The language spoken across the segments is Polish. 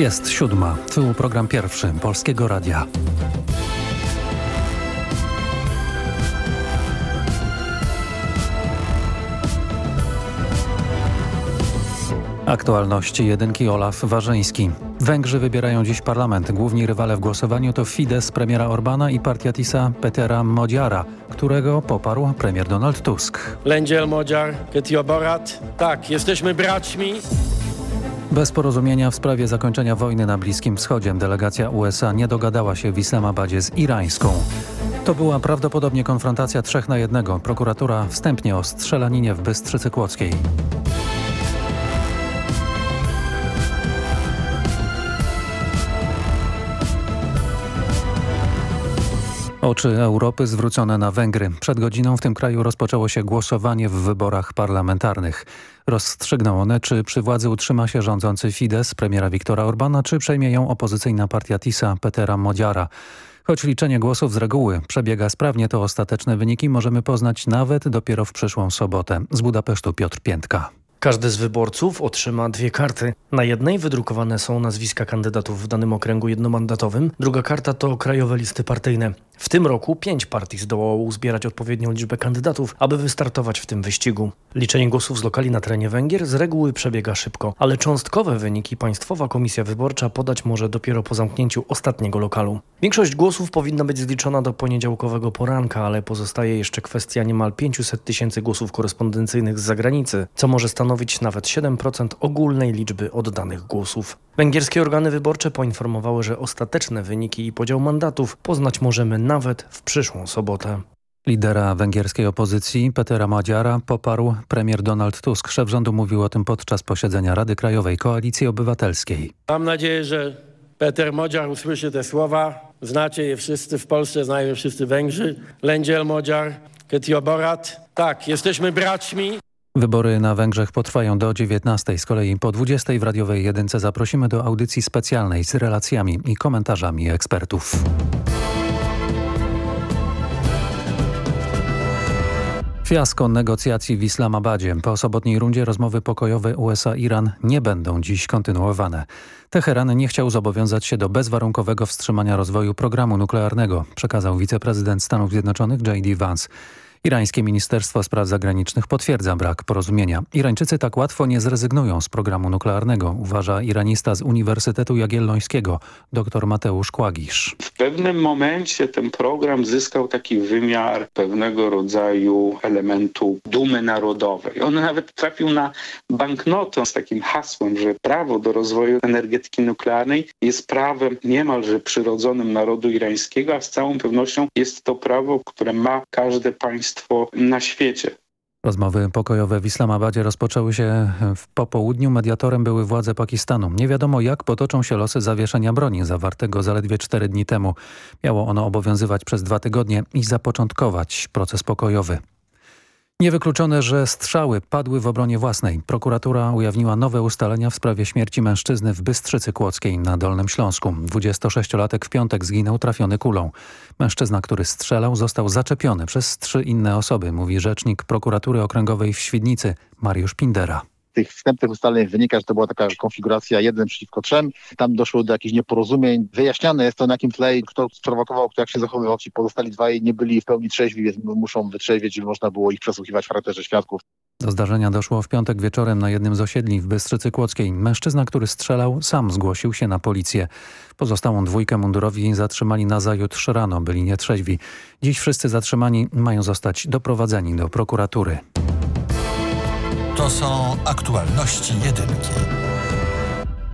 Jest siódma. Tu program pierwszy Polskiego Radia. Aktualności jedynki Olaf Warzyński. Węgrzy wybierają dziś parlament. Główni rywale w głosowaniu to Fidesz premiera Orbana i partia TISA Petera Modziara, którego poparł premier Donald Tusk. Lędziel Modziar, Ketioborat. Tak, jesteśmy braćmi. Bez porozumienia w sprawie zakończenia wojny na Bliskim Wschodzie delegacja USA nie dogadała się w Islamabadzie z irańską. To była prawdopodobnie konfrontacja trzech na jednego. Prokuratura wstępnie o strzelaninie w Bystrzycy Kłodzkiej. Oczy Europy zwrócone na Węgry. Przed godziną w tym kraju rozpoczęło się głosowanie w wyborach parlamentarnych. Rozstrzygną one, czy przy władzy utrzyma się rządzący Fidesz premiera Viktora Orbana, czy przejmie ją opozycyjna partia TISA Petera Modziara. Choć liczenie głosów z reguły przebiega sprawnie, to ostateczne wyniki możemy poznać nawet dopiero w przyszłą sobotę. Z Budapesztu Piotr Piętka. Każdy z wyborców otrzyma dwie karty. Na jednej wydrukowane są nazwiska kandydatów w danym okręgu jednomandatowym, druga karta to krajowe listy partyjne. W tym roku pięć partii zdołało uzbierać odpowiednią liczbę kandydatów, aby wystartować w tym wyścigu. Liczenie głosów z lokali na terenie Węgier z reguły przebiega szybko, ale cząstkowe wyniki Państwowa Komisja Wyborcza podać może dopiero po zamknięciu ostatniego lokalu. Większość głosów powinna być zliczona do poniedziałkowego poranka, ale pozostaje jeszcze kwestia niemal 500 tysięcy głosów korespondencyjnych z zagranicy, co może stanowić nawet 7% ogólnej liczby oddanych głosów. Węgierskie organy wyborcze poinformowały, że ostateczne wyniki i podział mandatów poznać możemy nawet w przyszłą sobotę. Lidera węgierskiej opozycji Petera Madziara poparł premier Donald Tusk. Szef rządu mówił o tym podczas posiedzenia Rady Krajowej Koalicji Obywatelskiej. Mam nadzieję, że Peter Modziar usłyszy te słowa. Znacie je wszyscy w Polsce, znają je wszyscy Węgrzy. Lędziel Modziar, Ketioborat. Tak, jesteśmy braćmi. Wybory na Węgrzech potrwają do 19. Z kolei po 20 w radiowej jedynce zaprosimy do audycji specjalnej z relacjami i komentarzami ekspertów. Fiasko negocjacji w Islamabadzie. Po sobotniej rundzie rozmowy pokojowe USA-Iran nie będą dziś kontynuowane. Teheran nie chciał zobowiązać się do bezwarunkowego wstrzymania rozwoju programu nuklearnego, przekazał wiceprezydent Stanów Zjednoczonych J.D. Vance. Irańskie Ministerstwo Spraw Zagranicznych potwierdza brak porozumienia. Irańczycy tak łatwo nie zrezygnują z programu nuklearnego, uważa iranista z Uniwersytetu Jagiellońskiego, dr Mateusz Kłagisz. W pewnym momencie ten program zyskał taki wymiar pewnego rodzaju elementu dumy narodowej. On nawet trafił na banknotę z takim hasłem, że prawo do rozwoju energetyki nuklearnej jest prawem niemalże przyrodzonym narodu irańskiego, a z całą pewnością jest to prawo, które ma każde państwo na świecie. Rozmowy pokojowe w Islamabadzie rozpoczęły się w popołudniu. Mediatorem były władze Pakistanu. Nie wiadomo jak potoczą się losy zawieszenia broni zawartego zaledwie cztery dni temu. Miało ono obowiązywać przez dwa tygodnie i zapoczątkować proces pokojowy. Niewykluczone, że strzały padły w obronie własnej. Prokuratura ujawniła nowe ustalenia w sprawie śmierci mężczyzny w Bystrzycy Kłodzkiej na Dolnym Śląsku. 26-latek w piątek zginął trafiony kulą. Mężczyzna, który strzelał został zaczepiony przez trzy inne osoby, mówi rzecznik prokuratury okręgowej w Świdnicy Mariusz Pindera tych wstępnych ustaleń wynika, że to była taka konfiguracja jeden przeciwko trzem. Tam doszło do jakichś nieporozumień. Wyjaśniane jest to na jakim tle, kto sprowokował, kto jak się zachowywał. Ci pozostali dwaj nie byli w pełni trzeźwi, więc muszą wytrzeźwieć, żeby można było ich przesłuchiwać w charakterze świadków. Do zdarzenia doszło w piątek wieczorem na jednym z osiedli w Bystrzycy Kłodzkiej. Mężczyzna, który strzelał, sam zgłosił się na policję. Pozostałą dwójkę mundurowi zatrzymali na zajutrz rano, byli nietrzeźwi. Dziś wszyscy zatrzymani mają zostać doprowadzeni do prokuratury. Są aktualności jedynki.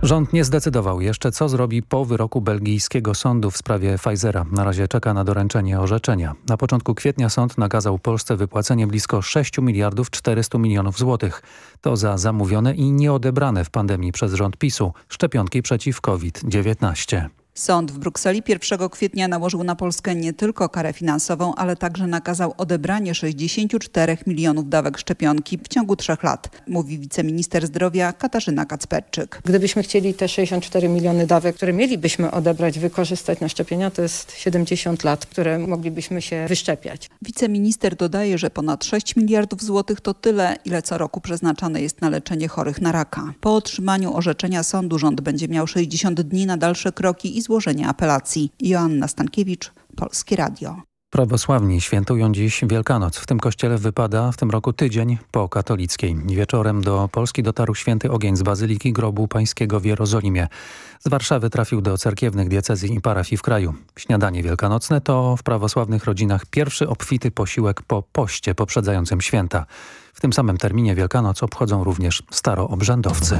Rząd nie zdecydował jeszcze, co zrobi po wyroku belgijskiego sądu w sprawie Pfizera. Na razie czeka na doręczenie orzeczenia. Na początku kwietnia sąd nakazał Polsce wypłacenie blisko 6 miliardów 400 milionów złotych. To za zamówione i nieodebrane w pandemii przez rząd PiSu szczepionki przeciw COVID-19. Sąd w Brukseli 1 kwietnia nałożył na Polskę nie tylko karę finansową, ale także nakazał odebranie 64 milionów dawek szczepionki w ciągu trzech lat, mówi wiceminister zdrowia Katarzyna Kacperczyk. Gdybyśmy chcieli te 64 miliony dawek, które mielibyśmy odebrać, wykorzystać na szczepienia, to jest 70 lat, które moglibyśmy się wyszczepiać. Wiceminister dodaje, że ponad 6 miliardów złotych to tyle, ile co roku przeznaczane jest na leczenie chorych na raka. Po otrzymaniu orzeczenia sądu rząd będzie miał 60 dni na dalsze kroki i złożenie apelacji. Joanna Stankiewicz, Polskie Radio. Prawosławni świętują dziś Wielkanoc. W tym kościele wypada w tym roku tydzień po katolickiej. Wieczorem do Polski dotarł święty ogień z Bazyliki Grobu Pańskiego w Jerozolimie. Z Warszawy trafił do cerkiewnych diecezji i parafii w kraju. Śniadanie wielkanocne to w prawosławnych rodzinach pierwszy obfity posiłek po poście poprzedzającym święta. W tym samym terminie Wielkanoc obchodzą również staroobrzędowcy.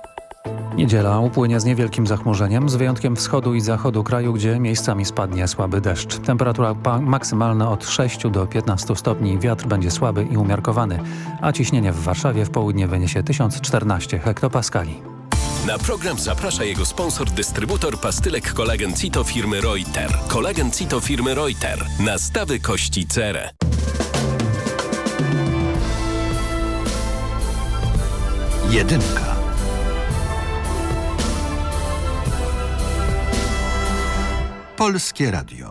Niedziela upłynie z niewielkim zachmurzeniem, z wyjątkiem wschodu i zachodu kraju, gdzie miejscami spadnie słaby deszcz. Temperatura maksymalna od 6 do 15 stopni, wiatr będzie słaby i umiarkowany, a ciśnienie w Warszawie w południe wyniesie 1014 hektopaskali. Na program zaprasza jego sponsor, dystrybutor pastylek kolagen Cito firmy Reuter. Kolagen Cito firmy Reuter. Nastawy kości cerę. Jedynka. Polskie Radio.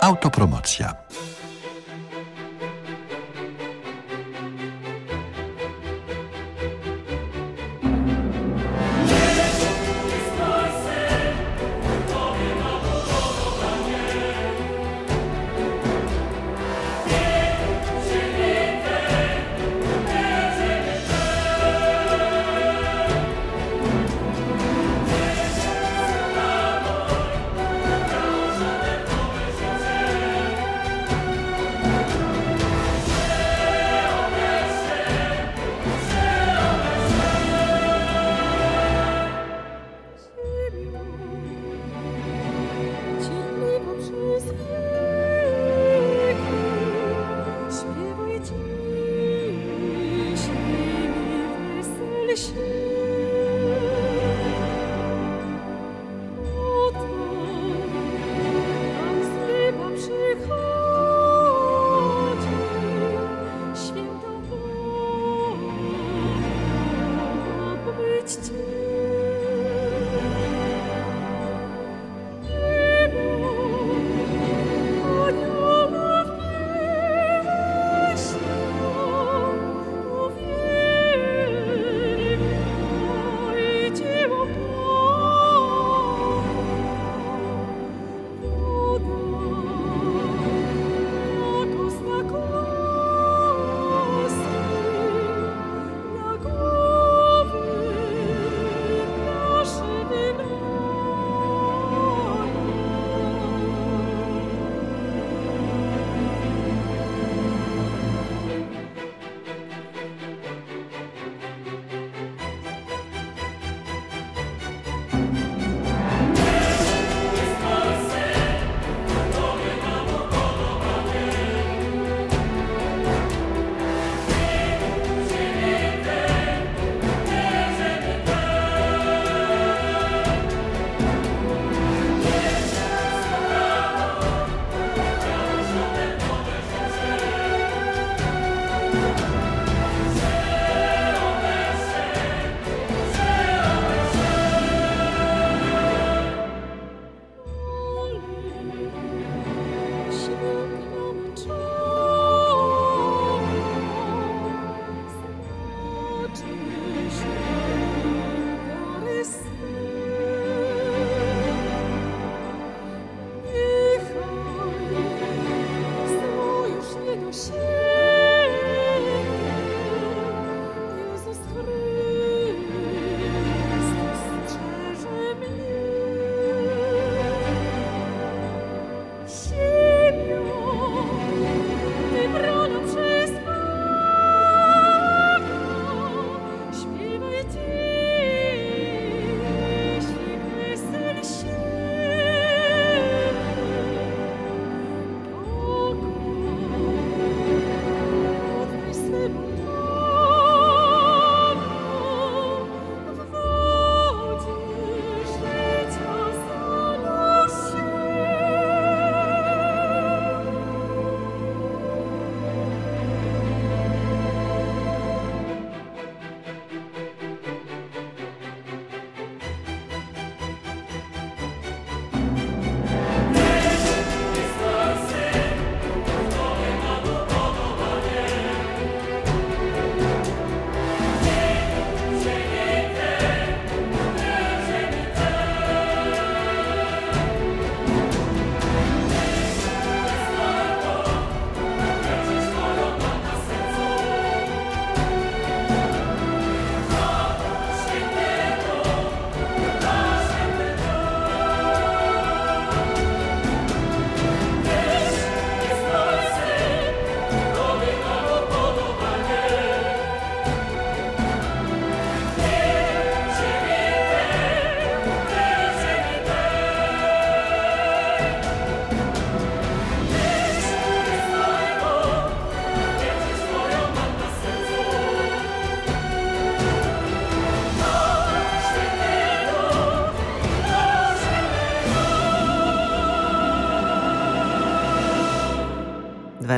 Autopromocja.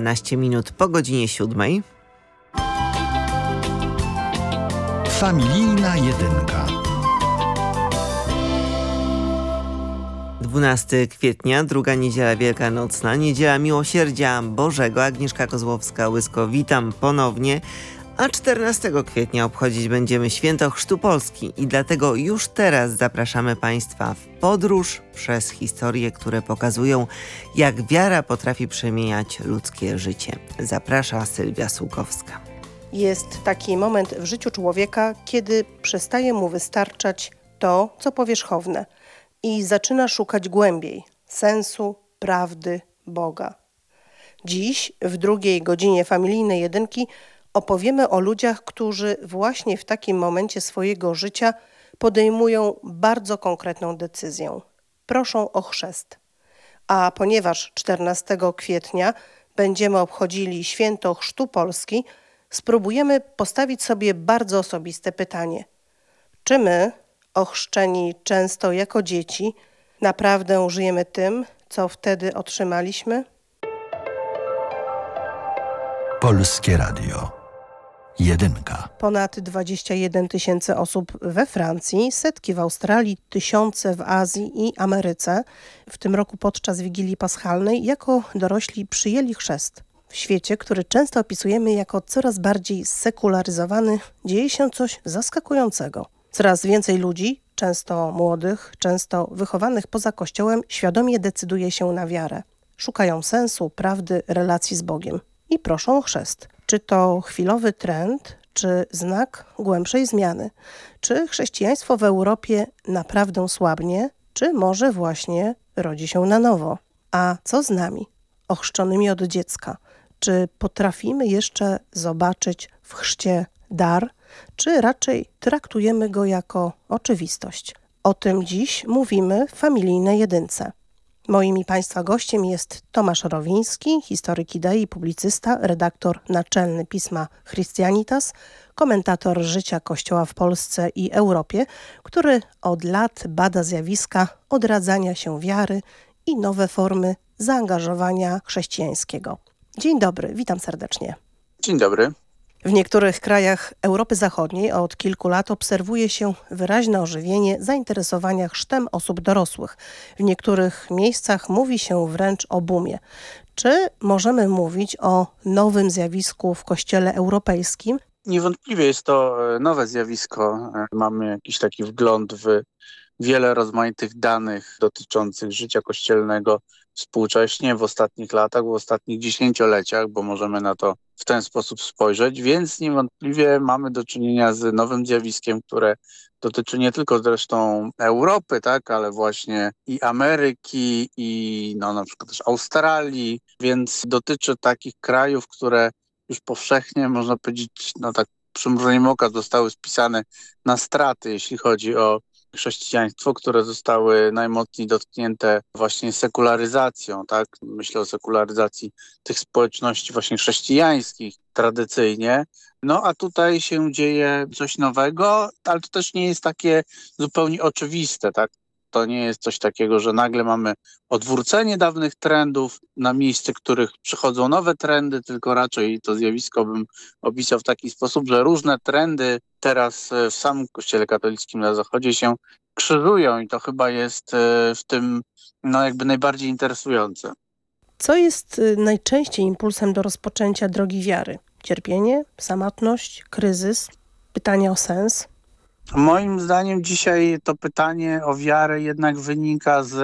12 minut po godzinie 7. Familijna jedynka. 12 kwietnia, druga niedziela wielkanocna, niedziela miłosierdzia Bożego. Agnieszka Kozłowska-Łysko, witam ponownie. A 14 kwietnia obchodzić będziemy Święto Chrztu Polski i dlatego już teraz zapraszamy Państwa w podróż przez historie, które pokazują, jak wiara potrafi przemieniać ludzkie życie. Zaprasza Sylwia Słukowska. Jest taki moment w życiu człowieka, kiedy przestaje mu wystarczać to, co powierzchowne i zaczyna szukać głębiej sensu, prawdy, Boga. Dziś, w drugiej godzinie familijnej jedynki, opowiemy o ludziach, którzy właśnie w takim momencie swojego życia podejmują bardzo konkretną decyzję. Proszą o chrzest. A ponieważ 14 kwietnia będziemy obchodzili święto Chrztu Polski, spróbujemy postawić sobie bardzo osobiste pytanie. Czy my, ochrzczeni często jako dzieci, naprawdę żyjemy tym, co wtedy otrzymaliśmy? Polskie Radio. Jedynka. Ponad 21 tysięcy osób we Francji, setki w Australii, tysiące w Azji i Ameryce. W tym roku podczas Wigilii Paschalnej jako dorośli przyjęli chrzest. W świecie, który często opisujemy jako coraz bardziej sekularyzowany, dzieje się coś zaskakującego. Coraz więcej ludzi, często młodych, często wychowanych poza Kościołem, świadomie decyduje się na wiarę. Szukają sensu, prawdy, relacji z Bogiem i proszą o chrzest. Czy to chwilowy trend, czy znak głębszej zmiany? Czy chrześcijaństwo w Europie naprawdę słabnie, czy może właśnie rodzi się na nowo? A co z nami, ochrzczonymi od dziecka? Czy potrafimy jeszcze zobaczyć w chrzcie dar, czy raczej traktujemy go jako oczywistość? O tym dziś mówimy w familijnej jedynce. Moim Państwa gościem jest Tomasz Rowiński, historyk idei, publicysta, redaktor naczelny pisma Christianitas, komentator życia Kościoła w Polsce i Europie, który od lat bada zjawiska odradzania się wiary i nowe formy zaangażowania chrześcijańskiego. Dzień dobry, witam serdecznie. Dzień dobry. W niektórych krajach Europy Zachodniej od kilku lat obserwuje się wyraźne ożywienie zainteresowania chrztem osób dorosłych. W niektórych miejscach mówi się wręcz o boomie. Czy możemy mówić o nowym zjawisku w Kościele Europejskim? Niewątpliwie jest to e, nowe zjawisko. E, mamy jakiś taki wgląd w wiele rozmaitych danych dotyczących życia kościelnego współcześnie w ostatnich latach, w ostatnich dziesięcioleciach, bo możemy na to w ten sposób spojrzeć, więc niewątpliwie mamy do czynienia z nowym zjawiskiem, które dotyczy nie tylko zresztą Europy, tak, ale właśnie i Ameryki, i no, na przykład też Australii, więc dotyczy takich krajów, które już powszechnie, można powiedzieć, no tak przymrużeniem oka zostały spisane na straty, jeśli chodzi o chrześcijaństwo, które zostały najmocniej dotknięte właśnie sekularyzacją, tak? Myślę o sekularyzacji tych społeczności właśnie chrześcijańskich tradycyjnie. No a tutaj się dzieje coś nowego, ale to też nie jest takie zupełnie oczywiste, tak? To nie jest coś takiego, że nagle mamy odwrócenie dawnych trendów, na miejsce których przychodzą nowe trendy, tylko raczej to zjawisko bym opisał w taki sposób, że różne trendy teraz w samym Kościele katolickim na Zachodzie się krzyżują i to chyba jest e, w tym no jakby najbardziej interesujące. Co jest y, najczęściej impulsem do rozpoczęcia drogi wiary? Cierpienie, samotność, kryzys, pytanie o sens? Moim zdaniem dzisiaj to pytanie o wiarę jednak wynika z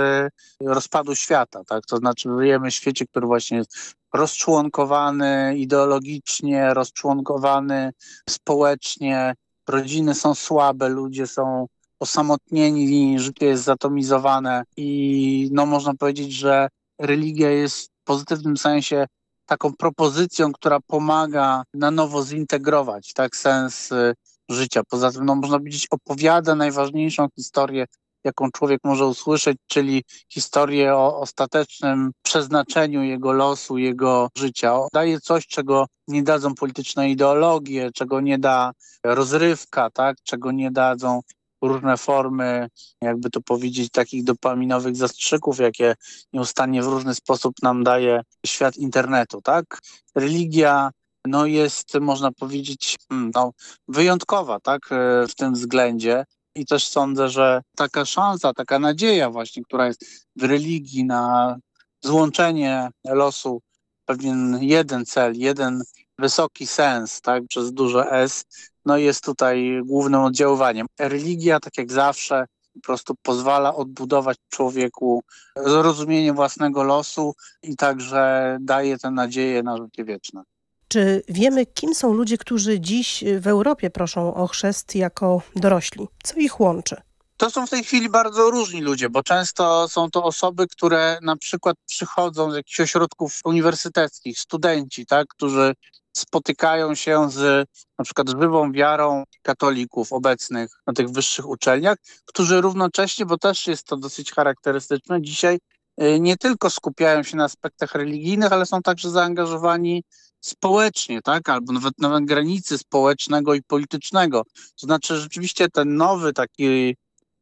rozpadu świata. Tak? To znaczy żyjemy w świecie, który właśnie jest rozczłonkowany ideologicznie, rozczłonkowany społecznie. Rodziny są słabe, ludzie są osamotnieni, życie jest zatomizowane i no można powiedzieć, że religia jest w pozytywnym sensie taką propozycją, która pomaga na nowo zintegrować tak sens y, życia. Poza tym, no, można powiedzieć, opowiada najważniejszą historię, jaką człowiek może usłyszeć, czyli historię o ostatecznym przeznaczeniu jego losu, jego życia. Daje coś, czego nie dadzą polityczne ideologie, czego nie da rozrywka, tak? czego nie dadzą różne formy, jakby to powiedzieć, takich dopaminowych zastrzyków, jakie nieustannie w różny sposób nam daje świat internetu, tak? Religia no jest, można powiedzieć, hmm, no, wyjątkowa, tak, w tym względzie. I też sądzę, że taka szansa, taka nadzieja właśnie, która jest w religii na złączenie losu, pewien jeden cel, jeden wysoki sens, tak, przez duże S, no jest tutaj głównym oddziaływaniem. Religia, tak jak zawsze, po prostu pozwala odbudować człowieku zrozumienie własnego losu i także daje tę nadzieję na życie wieczne. Czy wiemy, kim są ludzie, którzy dziś w Europie proszą o chrzest jako dorośli? Co ich łączy? To są w tej chwili bardzo różni ludzie, bo często są to osoby, które na przykład przychodzą z jakichś ośrodków uniwersyteckich, studenci, tak, którzy spotykają się z na przykład żywą wiarą katolików obecnych na tych wyższych uczelniach, którzy równocześnie, bo też jest to dosyć charakterystyczne, dzisiaj y, nie tylko skupiają się na aspektach religijnych, ale są także zaangażowani społecznie, tak, albo nawet na granicy społecznego i politycznego. To znaczy rzeczywiście ten nowy taki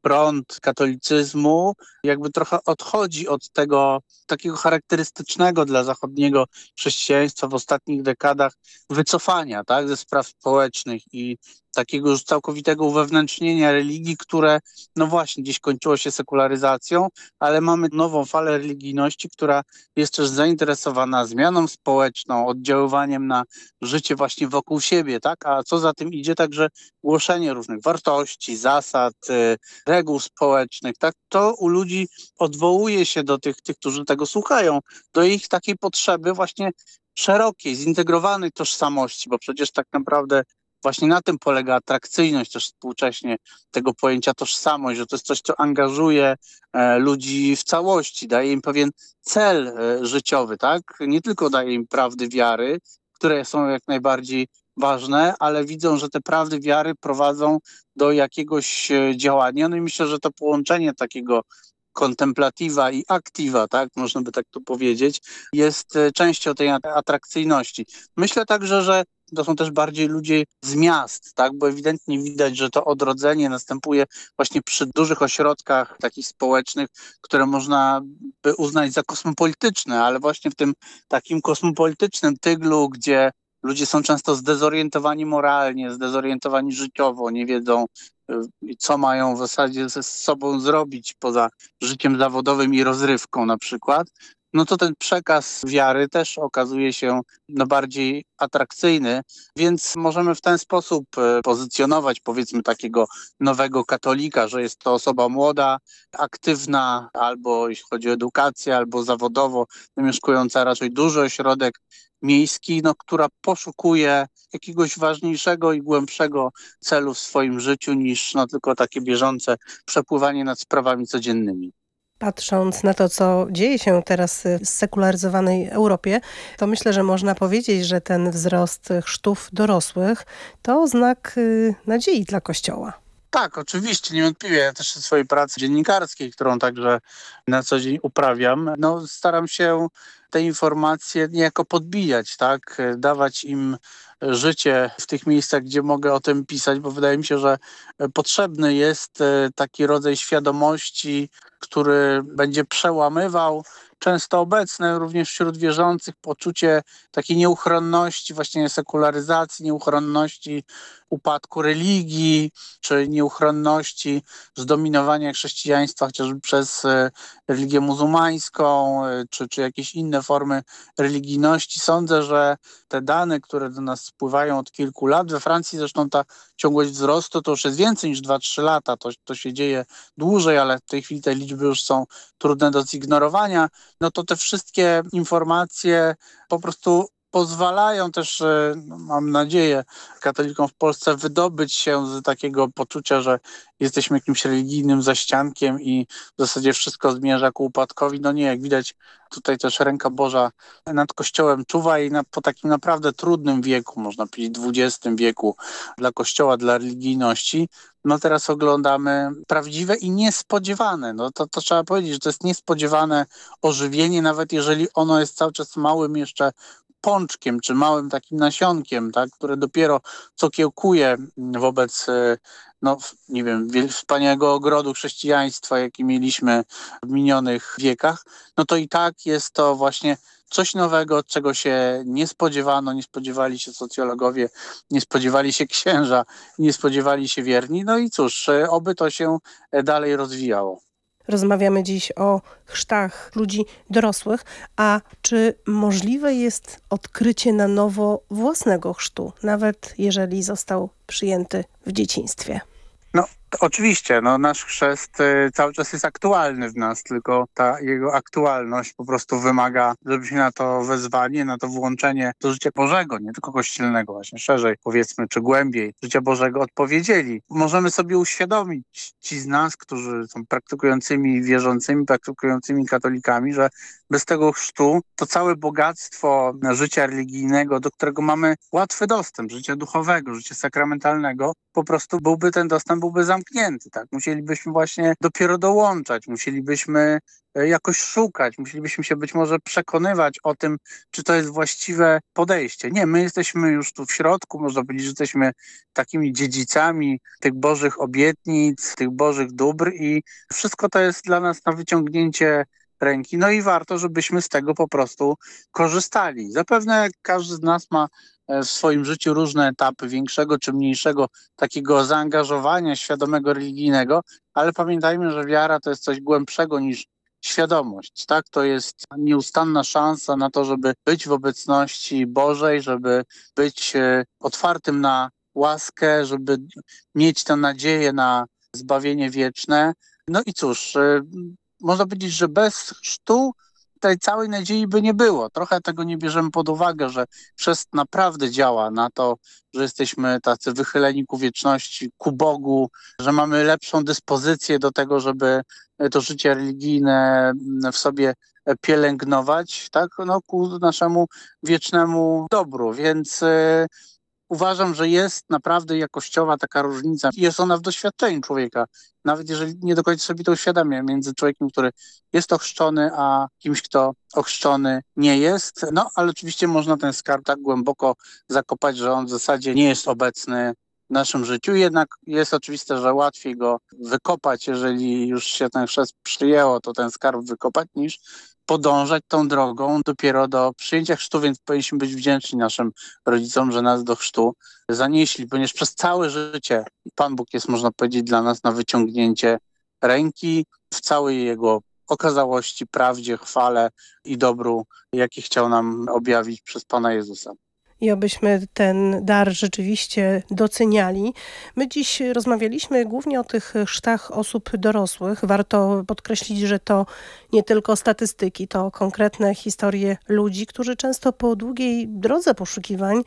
prąd katolicyzmu jakby trochę odchodzi od tego takiego charakterystycznego dla zachodniego chrześcijaństwa w ostatnich dekadach wycofania tak, ze spraw społecznych i takiego już całkowitego uwewnętrznienia religii, które no właśnie gdzieś kończyło się sekularyzacją, ale mamy nową falę religijności, która jest też zainteresowana zmianą społeczną, oddziaływaniem na życie właśnie wokół siebie, tak? A co za tym idzie także głoszenie różnych wartości, zasad, y, reguł społecznych, tak? To u ludzi odwołuje się do tych, tych, którzy tego słuchają, do ich takiej potrzeby właśnie szerokiej, zintegrowanej tożsamości, bo przecież tak naprawdę właśnie na tym polega atrakcyjność też współcześnie tego pojęcia tożsamość, że to jest coś, co angażuje e, ludzi w całości, daje im pewien cel e, życiowy, tak? Nie tylko daje im prawdy wiary, które są jak najbardziej ważne, ale widzą, że te prawdy wiary prowadzą do jakiegoś e, działania. No i myślę, że to połączenie takiego kontemplatywa i aktywa, tak, można by tak to powiedzieć, jest częścią tej atrakcyjności. Myślę także, że to są też bardziej ludzie z miast, tak? bo ewidentnie widać, że to odrodzenie następuje właśnie przy dużych ośrodkach takich społecznych, które można by uznać za kosmopolityczne, ale właśnie w tym takim kosmopolitycznym tyglu, gdzie ludzie są często zdezorientowani moralnie, zdezorientowani życiowo, nie wiedzą, y, co mają w zasadzie ze sobą zrobić poza życiem zawodowym i rozrywką na przykład, no to ten przekaz wiary też okazuje się no bardziej atrakcyjny, więc możemy w ten sposób e, pozycjonować powiedzmy takiego nowego katolika, że jest to osoba młoda, aktywna albo jeśli chodzi o edukację, albo zawodowo zamieszkująca raczej duży ośrodek miejski, no, która poszukuje jakiegoś ważniejszego i głębszego celu w swoim życiu niż no, tylko takie bieżące przepływanie nad sprawami codziennymi. Patrząc na to, co dzieje się teraz w sekularyzowanej Europie, to myślę, że można powiedzieć, że ten wzrost chrztów dorosłych to znak y, nadziei dla Kościoła. Tak, oczywiście, niewątpliwie. Ja też w swojej pracy dziennikarskiej, którą także na co dzień uprawiam, no, staram się te informacje niejako podbijać, tak? Dawać im życie w tych miejscach, gdzie mogę o tym pisać, bo wydaje mi się, że potrzebny jest e, taki rodzaj świadomości, który będzie przełamywał często obecne również wśród wierzących poczucie takiej nieuchronności, właśnie sekularyzacji, nieuchronności upadku religii, czy nieuchronności zdominowania chrześcijaństwa chociażby przez e, religię muzułmańską, e, czy, czy jakieś inne formy religijności. Sądzę, że te dane, które do nas spływają od kilku lat, we Francji zresztą ta ciągłość wzrostu to już jest więcej niż 2-3 lata, to, to się dzieje dłużej, ale w tej chwili te liczby już są trudne do zignorowania, no to te wszystkie informacje po prostu pozwalają też, e, no, mam nadzieję, katolikom w Polsce wydobyć się z takiego poczucia, że jesteśmy jakimś religijnym zaściankiem i w zasadzie wszystko zmierza ku upadkowi. No nie, jak widać, tutaj też ręka Boża nad Kościołem czuwa i na, po takim naprawdę trudnym wieku, można powiedzieć XX wieku dla Kościoła, dla religijności, no teraz oglądamy prawdziwe i niespodziewane. No to, to trzeba powiedzieć, że to jest niespodziewane ożywienie, nawet jeżeli ono jest cały czas małym jeszcze pączkiem, czy małym takim nasionkiem, tak, które dopiero co kiełkuje wobec no, nie wiem, wspaniałego ogrodu chrześcijaństwa, jaki mieliśmy w minionych wiekach, no to i tak jest to właśnie coś nowego, czego się nie spodziewano, nie spodziewali się socjologowie, nie spodziewali się księża, nie spodziewali się wierni. No i cóż, oby to się dalej rozwijało. Rozmawiamy dziś o chrztach ludzi dorosłych, a czy możliwe jest odkrycie na nowo własnego chrztu, nawet jeżeli został przyjęty w dzieciństwie? Oczywiście, no, nasz chrzest y, cały czas jest aktualny w nas, tylko ta jego aktualność po prostu wymaga, żebyśmy na to wezwanie, na to włączenie do życia Bożego, nie tylko kościelnego, właśnie szerzej powiedzmy, czy głębiej życia Bożego odpowiedzieli. Możemy sobie uświadomić, ci z nas, którzy są praktykującymi wierzącymi, praktykującymi katolikami, że bez tego chrztu to całe bogactwo życia religijnego, do którego mamy łatwy dostęp, życia duchowego, życia sakramentalnego, po prostu byłby ten dostęp byłby zamknięty. Tak? Musielibyśmy właśnie dopiero dołączać, musielibyśmy e, jakoś szukać, musielibyśmy się być może przekonywać o tym, czy to jest właściwe podejście. Nie, my jesteśmy już tu w środku, można powiedzieć, że jesteśmy takimi dziedzicami tych Bożych obietnic, tych Bożych dóbr i wszystko to jest dla nas na wyciągnięcie ręki. No i warto, żebyśmy z tego po prostu korzystali. Zapewne każdy z nas ma w swoim życiu różne etapy większego czy mniejszego takiego zaangażowania świadomego religijnego, ale pamiętajmy, że wiara to jest coś głębszego niż świadomość. Tak, to jest nieustanna szansa na to, żeby być w obecności Bożej, żeby być e, otwartym na łaskę, żeby mieć tę nadzieję na zbawienie wieczne. No i cóż, e, można powiedzieć, że bez chrztu tej całej nadziei by nie było. Trochę tego nie bierzemy pod uwagę, że chrzest naprawdę działa na to, że jesteśmy tacy wychyleni ku wieczności, ku Bogu, że mamy lepszą dyspozycję do tego, żeby to życie religijne w sobie pielęgnować, tak, no, ku naszemu wiecznemu dobru. Więc y, uważam, że jest naprawdę jakościowa taka różnica. Jest ona w doświadczeniu człowieka. Nawet jeżeli nie do końca sobie to uświadamia między człowiekiem, który jest ochrzczony, a kimś, kto ochrzczony nie jest. No, ale oczywiście można ten skarb tak głęboko zakopać, że on w zasadzie nie jest obecny w naszym życiu. Jednak jest oczywiste, że łatwiej go wykopać, jeżeli już się ten chrzest przyjęło, to ten skarb wykopać, niż podążać tą drogą dopiero do przyjęcia chrztu, więc powinniśmy być wdzięczni naszym rodzicom, że nas do chrztu zanieśli, ponieważ przez całe życie Pan Bóg jest, można powiedzieć, dla nas na wyciągnięcie ręki w całej jego okazałości, prawdzie, chwale i dobru, jaki chciał nam objawić przez Pana Jezusa i abyśmy ten dar rzeczywiście doceniali. My dziś rozmawialiśmy głównie o tych chrztach osób dorosłych. Warto podkreślić, że to nie tylko statystyki, to konkretne historie ludzi, którzy często po długiej drodze poszukiwań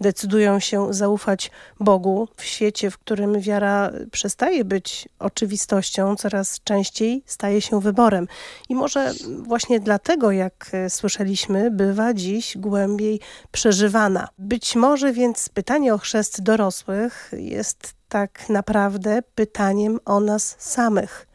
decydują się zaufać Bogu. W świecie, w którym wiara przestaje być oczywistością, coraz częściej staje się wyborem. I może właśnie dlatego, jak słyszeliśmy, bywa dziś głębiej przeżywana być może więc pytanie o chrzest dorosłych jest tak naprawdę pytaniem o nas samych.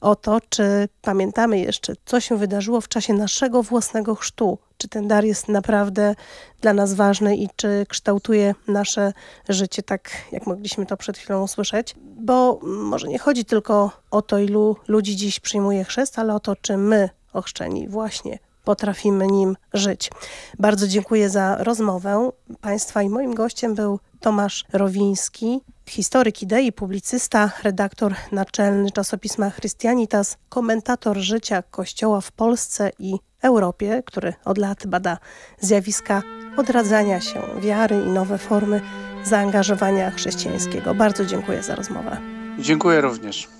O to, czy pamiętamy jeszcze, co się wydarzyło w czasie naszego własnego chrztu, czy ten dar jest naprawdę dla nas ważny i czy kształtuje nasze życie tak, jak mogliśmy to przed chwilą usłyszeć. Bo może nie chodzi tylko o to, ilu ludzi dziś przyjmuje chrzest, ale o to, czy my, ochrzczeni, właśnie potrafimy nim żyć. Bardzo dziękuję za rozmowę Państwa i moim gościem był Tomasz Rowiński, historyk idei, publicysta, redaktor naczelny czasopisma Christianitas, komentator życia Kościoła w Polsce i Europie, który od lat bada zjawiska odradzania się wiary i nowe formy zaangażowania chrześcijańskiego. Bardzo dziękuję za rozmowę. Dziękuję również.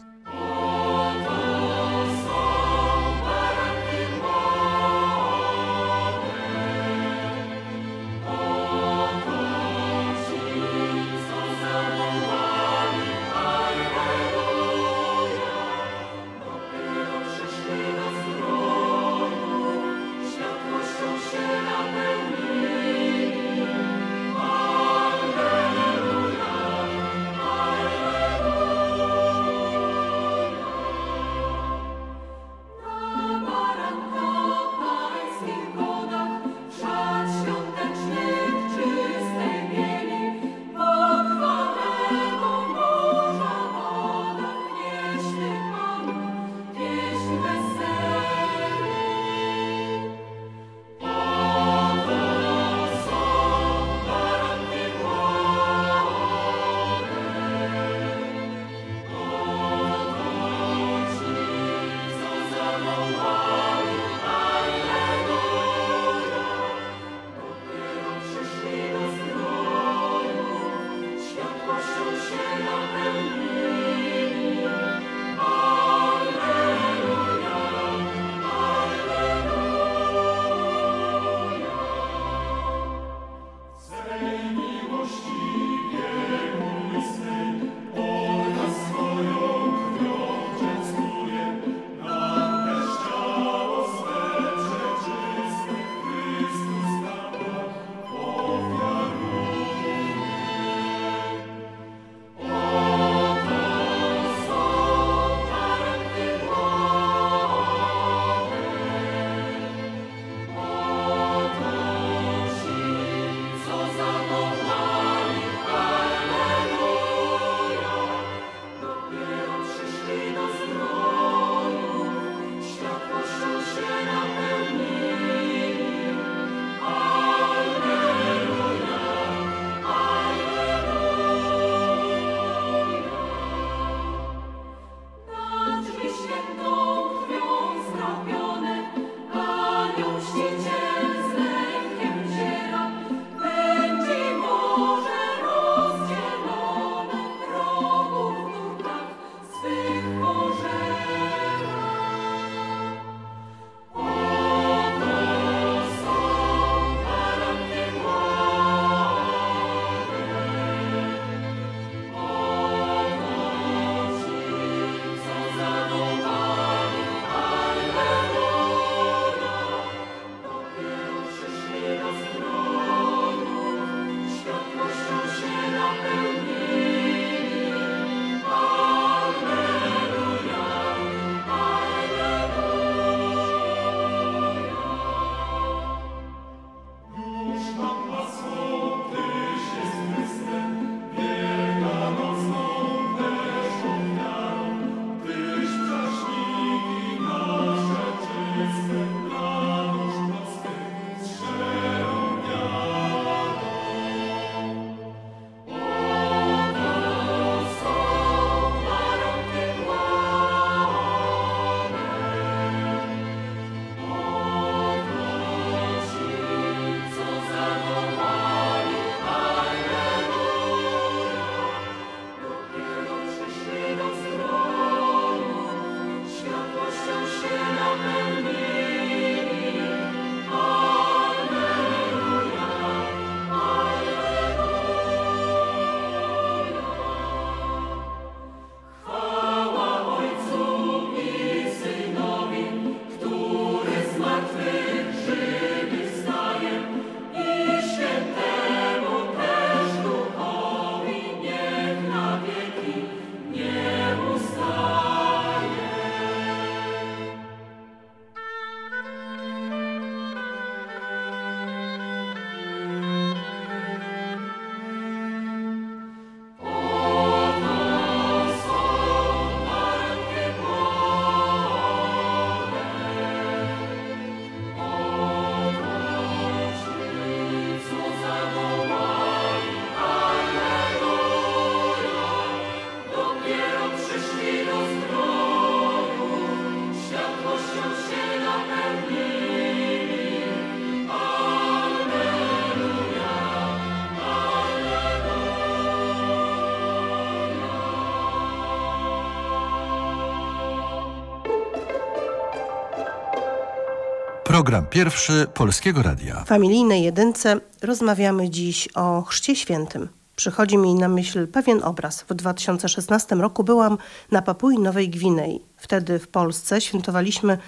Program pierwszy Polskiego Radia. W familijnej jedynce rozmawiamy dziś o Chrzcie Świętym. Przychodzi mi na myśl pewien obraz. W 2016 roku byłam na Papui Nowej Gwinei. Wtedy w Polsce świętowaliśmy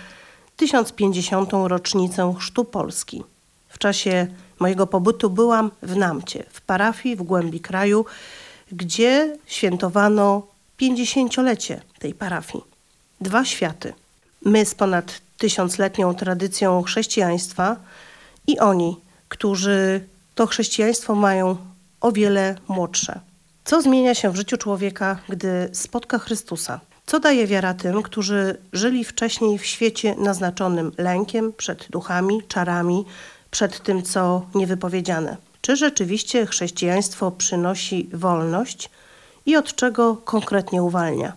1050. rocznicę Chrztu Polski. W czasie mojego pobytu byłam w Namcie, w parafii w głębi kraju, gdzie świętowano 50-lecie tej parafii. Dwa światy. My z ponad tysiącletnią tradycją chrześcijaństwa i oni, którzy to chrześcijaństwo mają o wiele młodsze. Co zmienia się w życiu człowieka, gdy spotka Chrystusa? Co daje wiara tym, którzy żyli wcześniej w świecie naznaczonym lękiem przed duchami, czarami, przed tym, co niewypowiedziane? Czy rzeczywiście chrześcijaństwo przynosi wolność i od czego konkretnie uwalnia?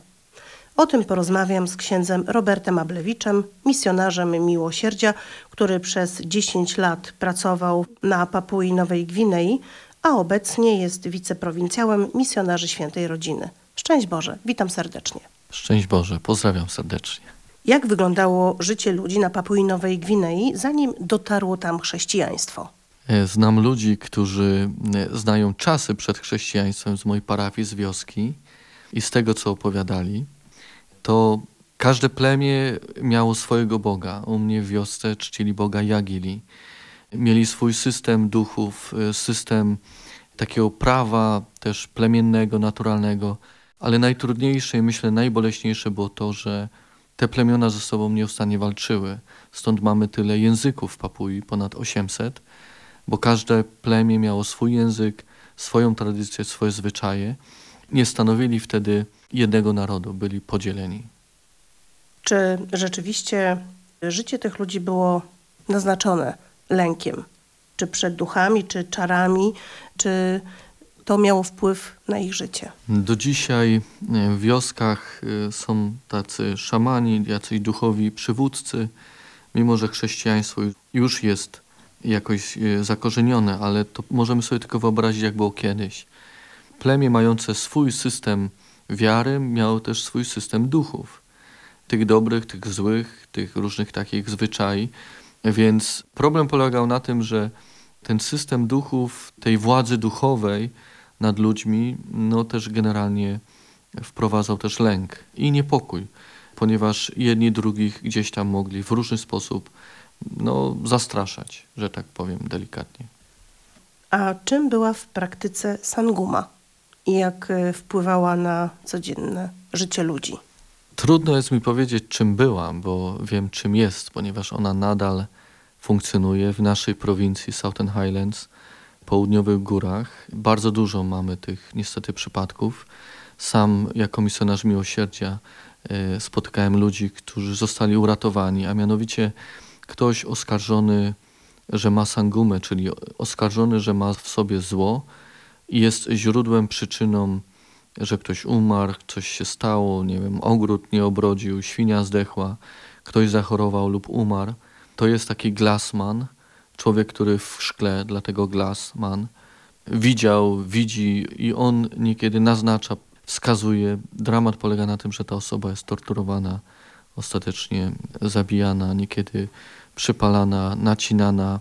O tym porozmawiam z księdzem Robertem Ablewiczem, misjonarzem miłosierdzia, który przez 10 lat pracował na Papui Nowej Gwinei, a obecnie jest wiceprowincjałem misjonarzy Świętej Rodziny. Szczęść Boże, witam serdecznie. Szczęść Boże, pozdrawiam serdecznie. Jak wyglądało życie ludzi na Papui Nowej Gwinei, zanim dotarło tam chrześcijaństwo? E, Znam ludzi, którzy e, znają czasy przed chrześcijaństwem z mojej parafii, z wioski i z tego, co opowiadali, to każde plemię miało swojego Boga. U mnie w wiosce czcili Boga Jagili. Mieli swój system duchów, e, system takiego prawa też plemiennego, naturalnego, ale najtrudniejsze i myślę najboleśniejsze było to, że te plemiona ze sobą nieustannie walczyły. Stąd mamy tyle języków w Papui, ponad 800, bo każde plemię miało swój język, swoją tradycję, swoje zwyczaje. Nie stanowili wtedy jednego narodu, byli podzieleni. Czy rzeczywiście życie tych ludzi było naznaczone lękiem? Czy przed duchami, czy czarami, czy to miało wpływ na ich życie? Do dzisiaj w wioskach e, są tacy szamani, jacyś duchowi przywódcy, mimo że chrześcijaństwo już jest jakoś e, zakorzenione, ale to możemy sobie tylko wyobrazić, jak było kiedyś. Plemię mające swój system wiary miało też swój system duchów. Tych dobrych, tych złych, tych różnych takich zwyczaj. Więc problem polegał na tym, że ten system duchów, tej władzy duchowej nad ludźmi, no też generalnie wprowadzał też lęk i niepokój, ponieważ jedni drugich gdzieś tam mogli w różny sposób no, zastraszać, że tak powiem delikatnie. A czym była w praktyce sanguma i jak e, wpływała na codzienne życie ludzi? Trudno jest mi powiedzieć, czym była, bo wiem, czym jest, ponieważ ona nadal funkcjonuje w naszej prowincji Southern Highlands, południowych górach. Bardzo dużo mamy tych niestety przypadków. Sam jako misjonarz miłosierdzia e, spotkałem ludzi, którzy zostali uratowani, a mianowicie ktoś oskarżony, że ma sangumę, czyli oskarżony, że ma w sobie zło jest źródłem, przyczyną, że ktoś umarł, coś się stało, nie wiem, ogród nie obrodził, świnia zdechła, ktoś zachorował lub umarł. To jest taki glassman, człowiek, który w szkle, dlatego glassman, widział, widzi i on niekiedy naznacza, wskazuje. Dramat polega na tym, że ta osoba jest torturowana, ostatecznie zabijana, niekiedy przypalana, nacinana,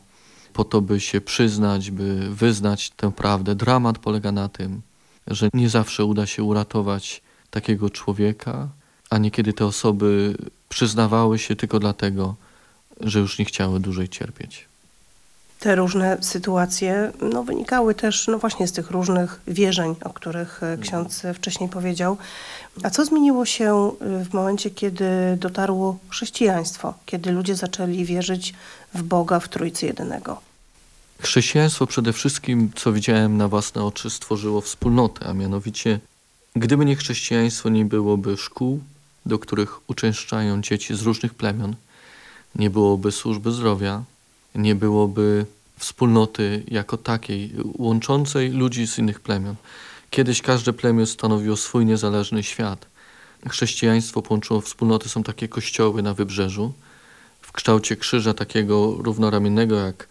po to, by się przyznać, by wyznać tę prawdę. Dramat polega na tym, że nie zawsze uda się uratować takiego człowieka, a niekiedy te osoby przyznawały się tylko dlatego, że już nie chciały dłużej cierpieć. Te różne sytuacje no, wynikały też no, właśnie z tych różnych wierzeń, o których e, ksiądz wcześniej powiedział. A co zmieniło się e, w momencie, kiedy dotarło chrześcijaństwo, kiedy ludzie zaczęli wierzyć w Boga w Trójcy Jedynego? Chrześcijaństwo przede wszystkim, co widziałem na własne oczy, stworzyło wspólnotę, a mianowicie gdyby nie chrześcijaństwo, nie byłoby szkół, do których uczęszczają dzieci z różnych plemion, nie byłoby służby zdrowia, nie byłoby wspólnoty jako takiej, łączącej ludzi z innych plemion. Kiedyś każde plemię stanowiło swój niezależny świat. Chrześcijaństwo połączyło wspólnoty, są takie kościoły na wybrzeżu, w kształcie krzyża takiego równoramiennego jak,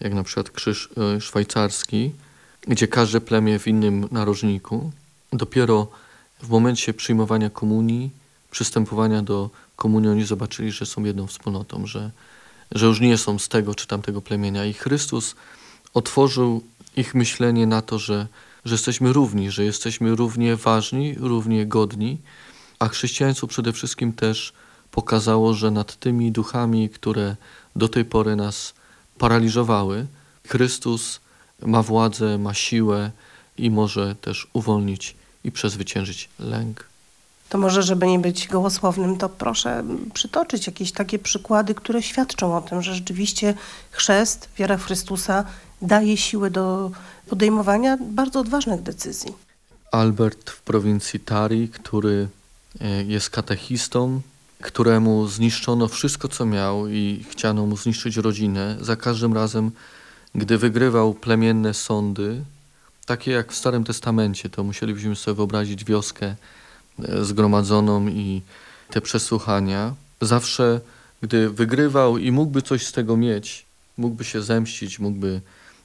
jak na przykład krzyż e, szwajcarski, gdzie każde plemię w innym narożniku. Dopiero w momencie przyjmowania komunii, przystępowania do komunii, oni zobaczyli, że są jedną wspólnotą, że że już nie są z tego czy tamtego plemienia. I Chrystus otworzył ich myślenie na to, że, że jesteśmy równi, że jesteśmy równie ważni, równie godni, a chrześcijaństwo przede wszystkim też pokazało, że nad tymi duchami, które do tej pory nas paraliżowały, Chrystus ma władzę, ma siłę i może też uwolnić i przezwyciężyć lęk. To może, żeby nie być gołosłownym, to proszę przytoczyć jakieś takie przykłady, które świadczą o tym, że rzeczywiście chrzest, wiara w Chrystusa daje siłę do podejmowania bardzo odważnych decyzji. Albert w prowincji Tari, który e, jest katechistą, któremu zniszczono wszystko, co miał i chciano mu zniszczyć rodzinę. Za każdym razem, gdy wygrywał plemienne sądy, takie jak w Starym Testamencie, to musielibyśmy sobie wyobrazić wioskę zgromadzoną i te przesłuchania. Zawsze, gdy wygrywał i mógłby coś z tego mieć, mógłby się zemścić, mógłby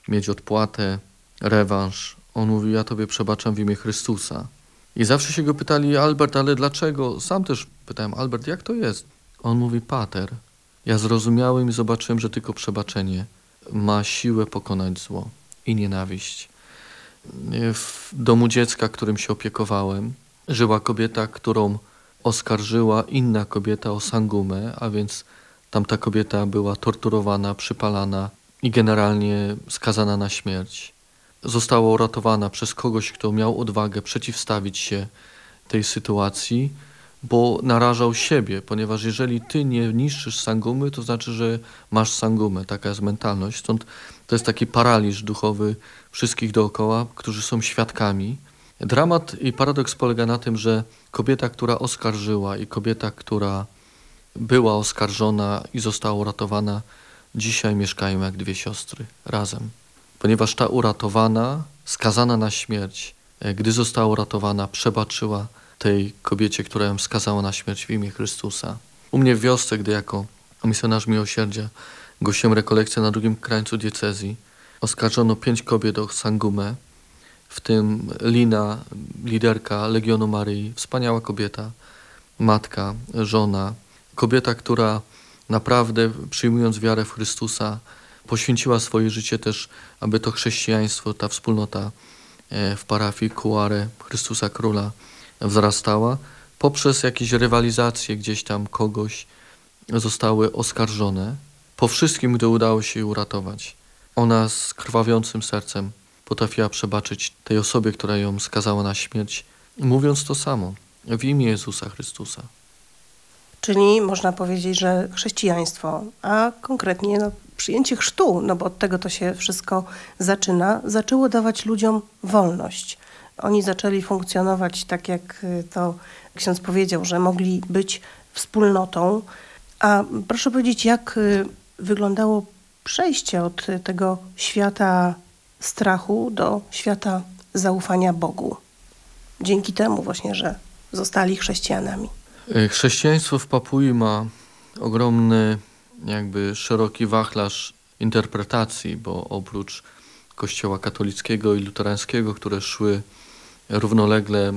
mieć odpłatę, rewanż, on mówił, ja Tobie przebaczam w imię Chrystusa. I zawsze się go pytali, Albert, ale dlaczego? Sam też pytałem, Albert, jak to jest? On mówi, Pater, ja zrozumiałem i zobaczyłem, że tylko przebaczenie ma siłę pokonać zło i nienawiść. W domu dziecka, którym się opiekowałem, żyła kobieta, którą oskarżyła inna kobieta o sangumę, a więc tamta kobieta była torturowana, przypalana i generalnie skazana na śmierć. Została uratowana przez kogoś, kto miał odwagę przeciwstawić się tej sytuacji, bo narażał siebie, ponieważ jeżeli ty nie niszczysz sangumy, to znaczy, że masz sangumę. Taka jest mentalność. Stąd to jest taki paraliż duchowy wszystkich dookoła, którzy są świadkami. Dramat i paradoks polega na tym, że kobieta, która oskarżyła i kobieta, która była oskarżona i została uratowana, dzisiaj mieszkają jak dwie siostry razem. Ponieważ ta uratowana, skazana na śmierć, e, gdy została uratowana, przebaczyła tej kobiecie, która ją skazała na śmierć w imię Chrystusa. U mnie w wiosce, gdy jako misjonarz miłosierdzia gościłem rekolekcję na drugim krańcu diecezji, oskarżono pięć kobiet o sangumę, w tym Lina, liderka Legionu Maryi, wspaniała kobieta, matka, żona, kobieta, która naprawdę przyjmując wiarę w Chrystusa, poświęciła swoje życie też, aby to chrześcijaństwo, ta wspólnota e, w parafii Kuare Chrystusa Króla wzrastała. Poprzez jakieś rywalizacje gdzieś tam kogoś zostały oskarżone. Po wszystkim, gdy udało się je uratować. Ona z krwawiącym sercem potrafiła przebaczyć tej osobie, która ją skazała na śmierć, mówiąc to samo w imię Jezusa Chrystusa. Czyli można powiedzieć, że chrześcijaństwo, a konkretnie no, przyjęcie chrztu, no bo od tego to się wszystko zaczyna, zaczęło dawać ludziom wolność. Oni zaczęli funkcjonować tak, jak y, to ksiądz powiedział, że mogli być wspólnotą. A proszę powiedzieć, jak y, wyglądało przejście od tego świata strachu do świata zaufania Bogu. Dzięki temu właśnie, że zostali chrześcijanami. E, chrześcijaństwo w Papui ma ogromny, jakby szeroki wachlarz interpretacji, bo oprócz kościoła katolickiego i luterańskiego, które szły równolegle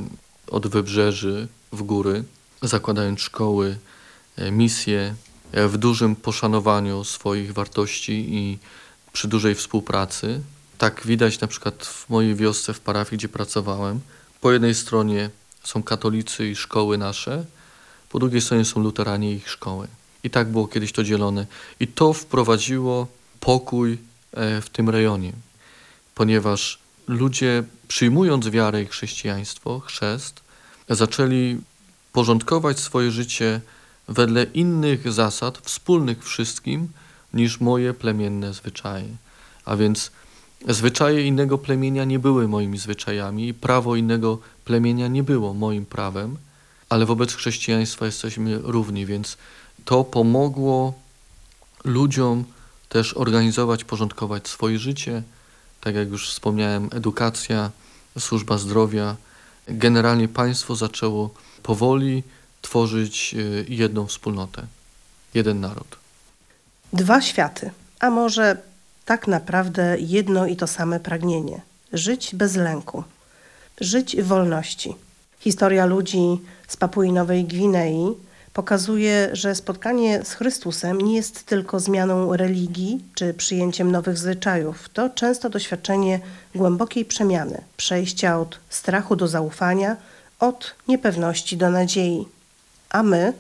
od wybrzeży w góry, zakładając szkoły, e, misje e, w dużym poszanowaniu swoich wartości i przy dużej współpracy. Tak widać na przykład w mojej wiosce, w parafii, gdzie pracowałem. Po jednej stronie są katolicy i szkoły nasze, po drugiej stronie są luteranie i ich szkoły. I tak było kiedyś to dzielone. I to wprowadziło pokój e, w tym rejonie, ponieważ ludzie przyjmując wiarę i chrześcijaństwo, chrzest, zaczęli porządkować swoje życie wedle innych zasad, wspólnych wszystkim, niż moje plemienne zwyczaje. A więc zwyczaje innego plemienia nie były moimi zwyczajami, prawo innego plemienia nie było moim prawem, ale wobec chrześcijaństwa jesteśmy równi, więc to pomogło ludziom też organizować, porządkować swoje życie. Tak jak już wspomniałem, edukacja, służba zdrowia. Generalnie państwo zaczęło powoli tworzyć y, jedną wspólnotę, jeden naród. Dwa światy, a może tak naprawdę jedno i to same pragnienie żyć bez lęku, żyć w wolności. Historia ludzi z Papui Nowej Gwinei Pokazuje, że spotkanie z Chrystusem nie jest tylko zmianą religii czy przyjęciem nowych zwyczajów. To często doświadczenie głębokiej przemiany, przejścia od strachu do zaufania, od niepewności do nadziei. A my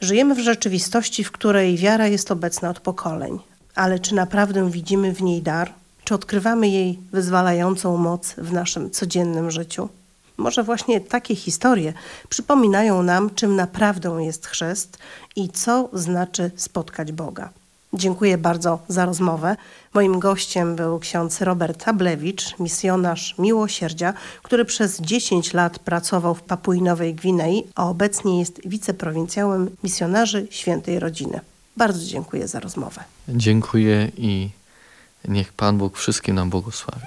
żyjemy w rzeczywistości, w której wiara jest obecna od pokoleń. Ale czy naprawdę widzimy w niej dar? Czy odkrywamy jej wyzwalającą moc w naszym codziennym życiu? Może właśnie takie historie przypominają nam, czym naprawdę jest chrzest i co znaczy spotkać Boga. Dziękuję bardzo za rozmowę. Moim gościem był ksiądz Robert Ablewicz, misjonarz miłosierdzia, który przez 10 lat pracował w Papui Nowej Gwinei, a obecnie jest wiceprowincjałem misjonarzy Świętej Rodziny. Bardzo dziękuję za rozmowę. Dziękuję i niech Pan Bóg wszystkim nam błogosławi.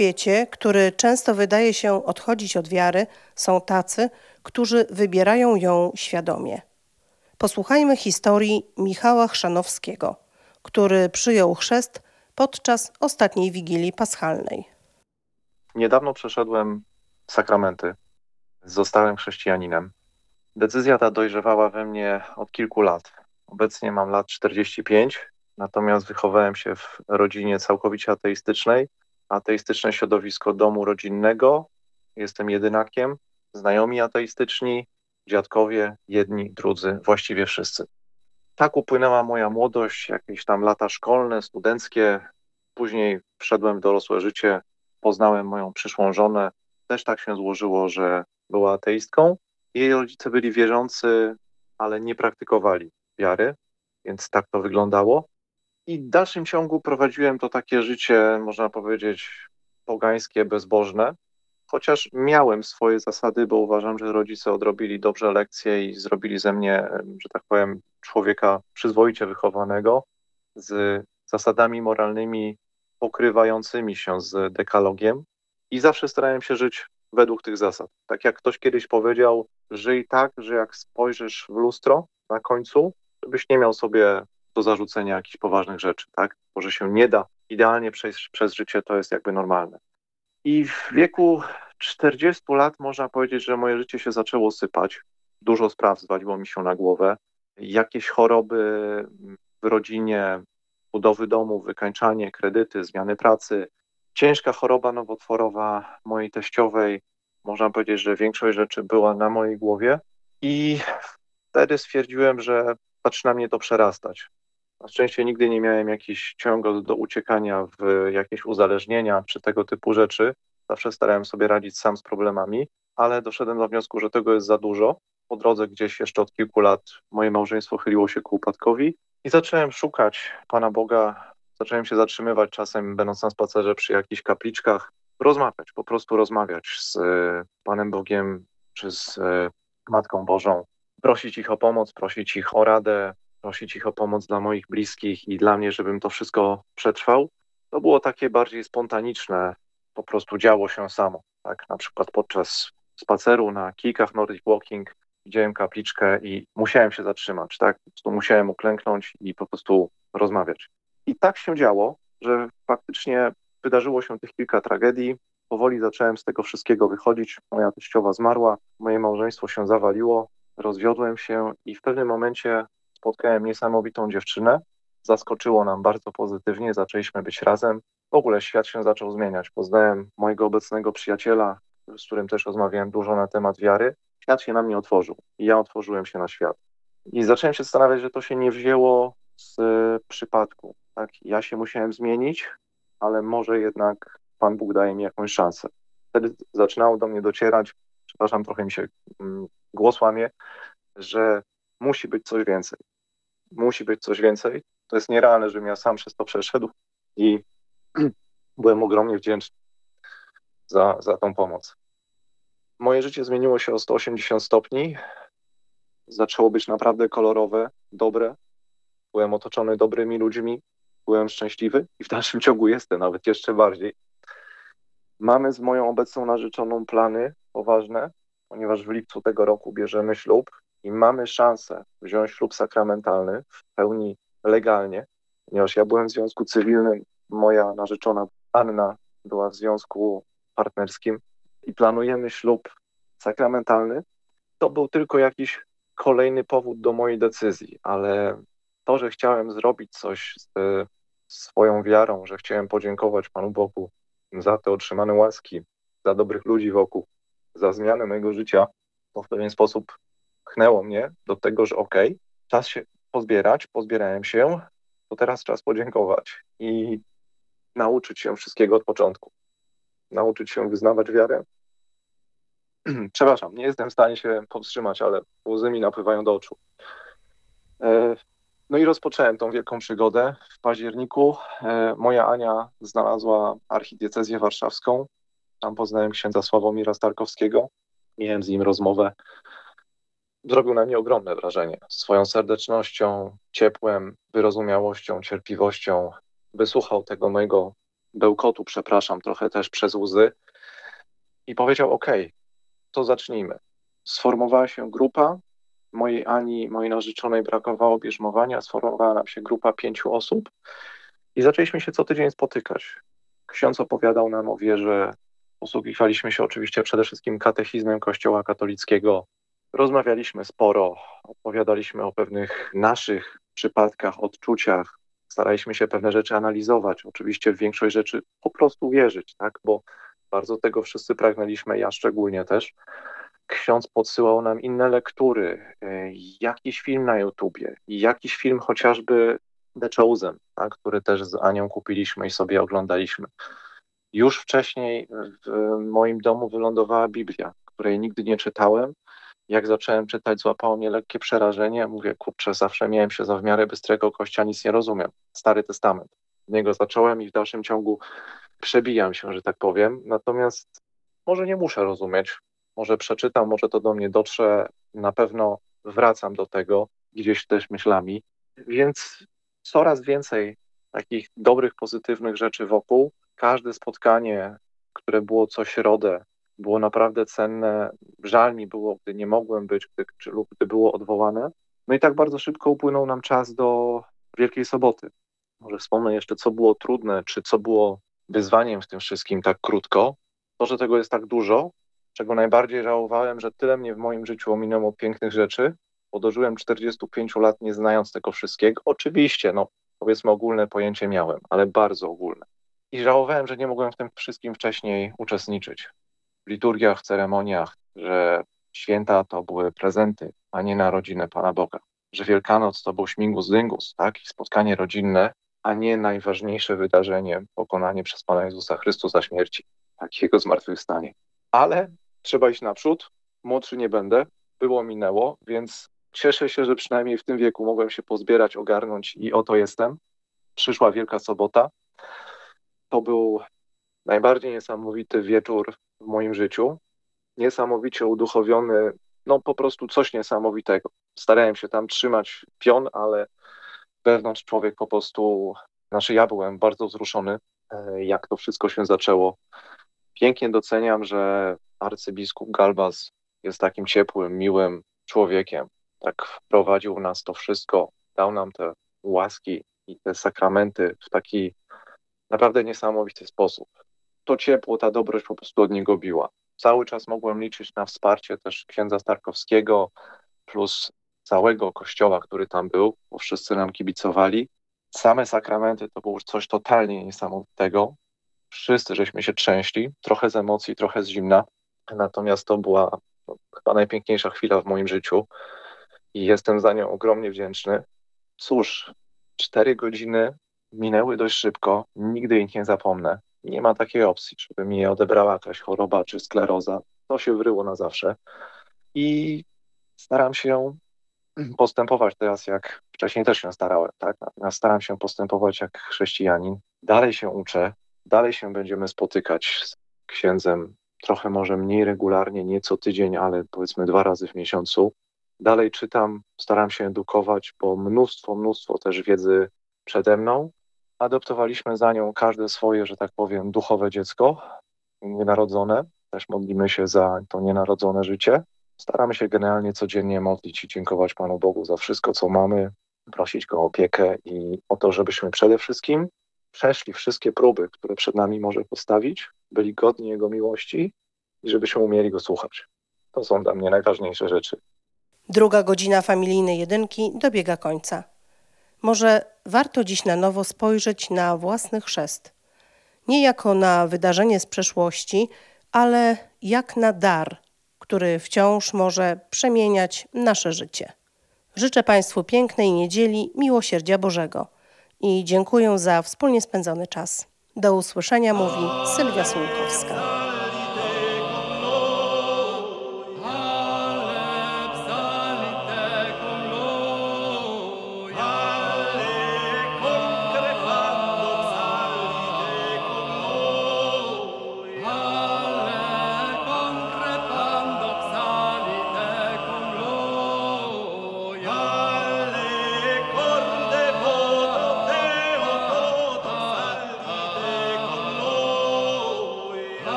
Świecie, który często wydaje się odchodzić od wiary, są tacy, którzy wybierają ją świadomie. Posłuchajmy historii Michała Chrzanowskiego, który przyjął chrzest podczas ostatniej Wigilii Paschalnej. Niedawno przeszedłem sakramenty. Zostałem chrześcijaninem. Decyzja ta dojrzewała we mnie od kilku lat. Obecnie mam lat 45 Natomiast wychowałem się w rodzinie całkowicie ateistycznej. Ateistyczne środowisko domu rodzinnego. Jestem jedynakiem. Znajomi ateistyczni, dziadkowie, jedni, drudzy, właściwie wszyscy. Tak upłynęła moja młodość, jakieś tam lata szkolne, studenckie. Później wszedłem w dorosłe życie, poznałem moją przyszłą żonę, też tak się złożyło, że była ateistką. Jej rodzice byli wierzący, ale nie praktykowali wiary, więc tak to wyglądało. I w dalszym ciągu prowadziłem to takie życie, można powiedzieć, pogańskie, bezbożne, chociaż miałem swoje zasady, bo uważam, że rodzice odrobili dobrze lekcje i zrobili ze mnie, że tak powiem, człowieka przyzwoicie wychowanego, z zasadami moralnymi pokrywającymi się z dekalogiem i zawsze starałem się żyć według tych zasad. Tak jak ktoś kiedyś powiedział, żyj tak, że jak spojrzysz w lustro na końcu, żebyś nie miał sobie do zarzucenia jakichś poważnych rzeczy, tak? Może się nie da idealnie przejść przez życie, to jest jakby normalne. I w wieku 40 lat można powiedzieć, że moje życie się zaczęło sypać. Dużo spraw zwaliło mi się na głowę. Jakieś choroby w rodzinie, budowy domu, wykańczanie, kredyty, zmiany pracy, ciężka choroba nowotworowa mojej teściowej. Można powiedzieć, że większość rzeczy była na mojej głowie i wtedy stwierdziłem, że zaczyna mnie to przerastać. Na szczęście nigdy nie miałem jakichś ciągów do uciekania w jakieś uzależnienia czy tego typu rzeczy. Zawsze starałem sobie radzić sam z problemami, ale doszedłem do wniosku, że tego jest za dużo. Po drodze gdzieś jeszcze od kilku lat moje małżeństwo chyliło się ku upadkowi i zacząłem szukać Pana Boga. Zacząłem się zatrzymywać czasem, będąc na spacerze przy jakichś kapliczkach, rozmawiać, po prostu rozmawiać z e, Panem Bogiem czy z e, Matką Bożą, prosić ich o pomoc, prosić ich o radę, prosić ich o pomoc dla moich bliskich i dla mnie, żebym to wszystko przetrwał. To było takie bardziej spontaniczne, po prostu działo się samo. Tak, na przykład podczas spaceru na kilkach Nordic Walking widziałem kapliczkę i musiałem się zatrzymać, tak? Po prostu musiałem uklęknąć i po prostu rozmawiać. I tak się działo, że faktycznie wydarzyło się tych kilka tragedii. Powoli zacząłem z tego wszystkiego wychodzić. Moja teściowa zmarła, moje małżeństwo się zawaliło, rozwiodłem się i w pewnym momencie spotkałem niesamowitą dziewczynę. Zaskoczyło nam bardzo pozytywnie, zaczęliśmy być razem. W ogóle świat się zaczął zmieniać. Poznałem mojego obecnego przyjaciela, z którym też rozmawiałem dużo na temat wiary. Świat się na mnie otworzył i ja otworzyłem się na świat. I zacząłem się zastanawiać, że to się nie wzięło z przypadku. Tak? Ja się musiałem zmienić, ale może jednak Pan Bóg daje mi jakąś szansę. Wtedy zaczynało do mnie docierać, przepraszam, trochę mi się mm, głos łamie, że musi być coś więcej. Musi być coś więcej. To jest nierealne, żebym ja sam przez to przeszedł i byłem ogromnie wdzięczny za, za tą pomoc. Moje życie zmieniło się o 180 stopni. Zaczęło być naprawdę kolorowe, dobre. Byłem otoczony dobrymi ludźmi, byłem szczęśliwy i w dalszym ciągu jestem nawet jeszcze bardziej. Mamy z moją obecną narzeczoną plany poważne, ponieważ w lipcu tego roku bierzemy ślub i mamy szansę wziąć ślub sakramentalny w pełni legalnie, ponieważ ja byłem w związku cywilnym, moja narzeczona Anna była w związku partnerskim i planujemy ślub sakramentalny. To był tylko jakiś kolejny powód do mojej decyzji, ale to, że chciałem zrobić coś z swoją wiarą, że chciałem podziękować Panu Bogu za te otrzymane łaski, za dobrych ludzi wokół, za zmianę mojego życia, to w pewien sposób pchnęło mnie do tego, że okej, okay, czas się pozbierać, pozbierałem się, to teraz czas podziękować i nauczyć się wszystkiego od początku. Nauczyć się wyznawać wiarę. Przepraszam, nie jestem w stanie się powstrzymać, ale łzy mi napływają do oczu. E, no i rozpocząłem tą wielką przygodę. W październiku e, moja Ania znalazła archidiecezję warszawską. Tam poznałem księdza Sławomira Starkowskiego. Miałem z nim rozmowę zrobił na mnie ogromne wrażenie. Swoją serdecznością, ciepłem, wyrozumiałością, cierpliwością. Wysłuchał tego mojego bełkotu, przepraszam, trochę też przez łzy i powiedział: OK, to zacznijmy. Sformowała się grupa. Mojej Ani, mojej narzeczonej brakowało bierzmowania. Sformowała nam się grupa pięciu osób i zaczęliśmy się co tydzień spotykać. Ksiądz opowiadał nam o wierze. Posługiwaliśmy się oczywiście przede wszystkim katechizmem Kościoła katolickiego, Rozmawialiśmy sporo, opowiadaliśmy o pewnych naszych przypadkach, odczuciach, staraliśmy się pewne rzeczy analizować. Oczywiście w większość rzeczy po prostu wierzyć, tak? bo bardzo tego wszyscy pragnęliśmy, ja szczególnie też. Ksiądz podsyłał nam inne lektury, y, jakiś film na YouTubie, jakiś film chociażby The Chosen, tak? który też z Anią kupiliśmy i sobie oglądaliśmy. Już wcześniej w moim domu wylądowała Biblia, której nigdy nie czytałem. Jak zacząłem czytać, złapało mnie lekkie przerażenie. Mówię, kurczę, zawsze miałem się za w miarę bystrego kościa, nic nie rozumiem. Stary Testament. Z niego zacząłem i w dalszym ciągu przebijam się, że tak powiem. Natomiast może nie muszę rozumieć. Może przeczytam, może to do mnie dotrze. Na pewno wracam do tego gdzieś też myślami. Więc coraz więcej takich dobrych, pozytywnych rzeczy wokół. Każde spotkanie, które było co środę, było naprawdę cenne. Żal mi było, gdy nie mogłem być, gdy, czy, lub gdy było odwołane. No i tak bardzo szybko upłynął nam czas do Wielkiej Soboty. Może wspomnę jeszcze, co było trudne, czy co było wyzwaniem w tym wszystkim tak krótko. To, że tego jest tak dużo, czego najbardziej żałowałem, że tyle mnie w moim życiu ominęło pięknych rzeczy, bo dożyłem 45 lat nie znając tego wszystkiego. Oczywiście, no powiedzmy ogólne pojęcie miałem, ale bardzo ogólne. I żałowałem, że nie mogłem w tym wszystkim wcześniej uczestniczyć. Liturgiach, ceremoniach, że święta to były prezenty, a nie narodziny Pana Boga. Że Wielkanoc to był śmigus dyngus, tak? I spotkanie rodzinne, a nie najważniejsze wydarzenie, pokonanie przez Pana Jezusa Chrystusa śmierci, tak Jego zmartwychwstanie. Ale trzeba iść naprzód, młodszy nie będę, było, minęło, więc cieszę się, że przynajmniej w tym wieku mogłem się pozbierać, ogarnąć i oto jestem. Przyszła Wielka Sobota. To był najbardziej niesamowity wieczór w moim życiu. Niesamowicie uduchowiony, no po prostu coś niesamowitego. Starałem się tam trzymać pion, ale wewnątrz człowiek po prostu, znaczy ja byłem bardzo wzruszony, e, jak to wszystko się zaczęło. Pięknie doceniam, że arcybiskup Galbas jest takim ciepłym, miłym człowiekiem. Tak wprowadził nas to wszystko, dał nam te łaski i te sakramenty w taki naprawdę niesamowity sposób. To ciepło, ta dobroć po prostu od niego biła. Cały czas mogłem liczyć na wsparcie też księdza Starkowskiego plus całego kościoła, który tam był, bo wszyscy nam kibicowali. Same sakramenty to było coś totalnie niesamowitego. Wszyscy żeśmy się trzęśli, trochę z emocji, trochę z zimna. Natomiast to była no, chyba najpiękniejsza chwila w moim życiu i jestem za nią ogromnie wdzięczny. Cóż, cztery godziny minęły dość szybko, nigdy ich nie zapomnę. Nie ma takiej opcji, żeby mi je odebrała jakaś choroba czy skleroza. To się wryło na zawsze. I staram się postępować teraz, jak wcześniej też się starałem, tak? Natomiast staram się postępować jak chrześcijanin. Dalej się uczę, dalej się będziemy spotykać z księdzem, trochę może mniej regularnie, nie co tydzień, ale powiedzmy dwa razy w miesiącu. Dalej czytam, staram się edukować, bo mnóstwo, mnóstwo też wiedzy przede mną. Adoptowaliśmy za nią każde swoje, że tak powiem, duchowe dziecko, nienarodzone. Też modlimy się za to nienarodzone życie. Staramy się generalnie codziennie modlić i dziękować Panu Bogu za wszystko, co mamy, prosić Go o opiekę i o to, żebyśmy przede wszystkim przeszli wszystkie próby, które przed nami może postawić, byli godni Jego miłości i żebyśmy umieli Go słuchać. To są dla mnie najważniejsze rzeczy. Druga godzina familijnej jedynki dobiega końca. Może warto dziś na nowo spojrzeć na własny chrzest. Nie jako na wydarzenie z przeszłości, ale jak na dar, który wciąż może przemieniać nasze życie. Życzę Państwu pięknej niedzieli, miłosierdzia Bożego i dziękuję za wspólnie spędzony czas. Do usłyszenia mówi Sylwia Słółkowska.